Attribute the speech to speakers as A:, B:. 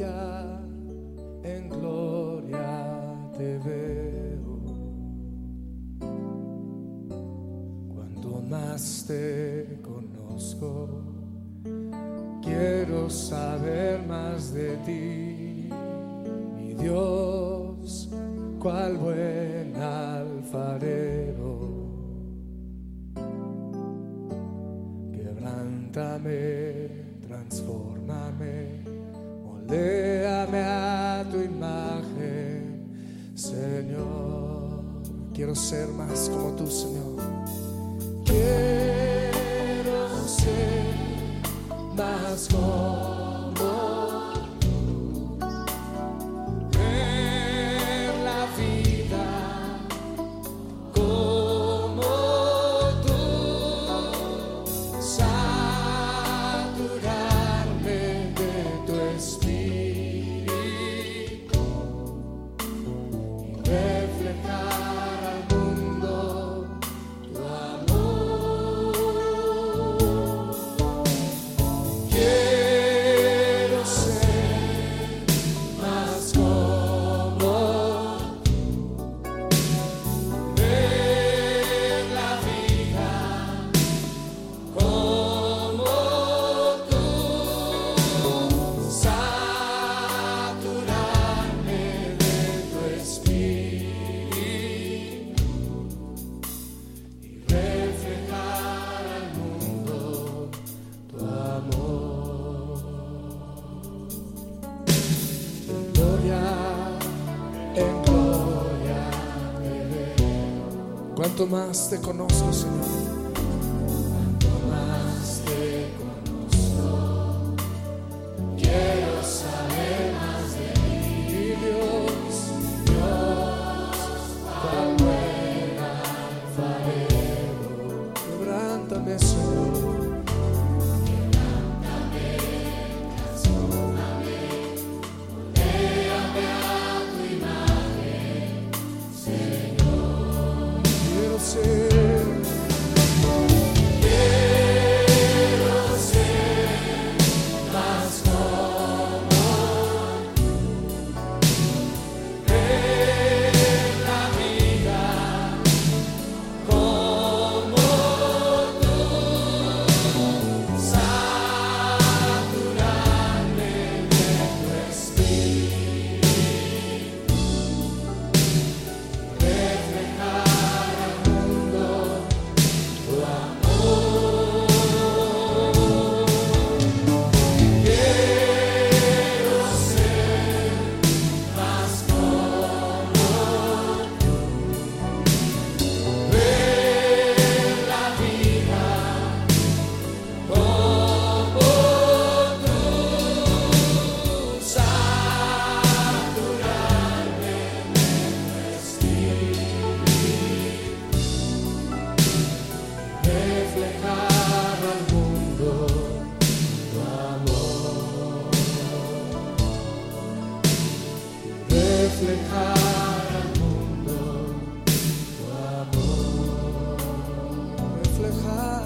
A: en gloria te veo. Cuando más te conozco, quiero saber más de ti, mi Dios, cual buen alfarero. Quebrántame, transfórmame, moldéame a tu imagen, Señor. Quiero ser más como tú, Señor. Quiero ser más como en gloria. Cuanto más te conozco, Señor. Reflejar al mundo tu amor, reflejar.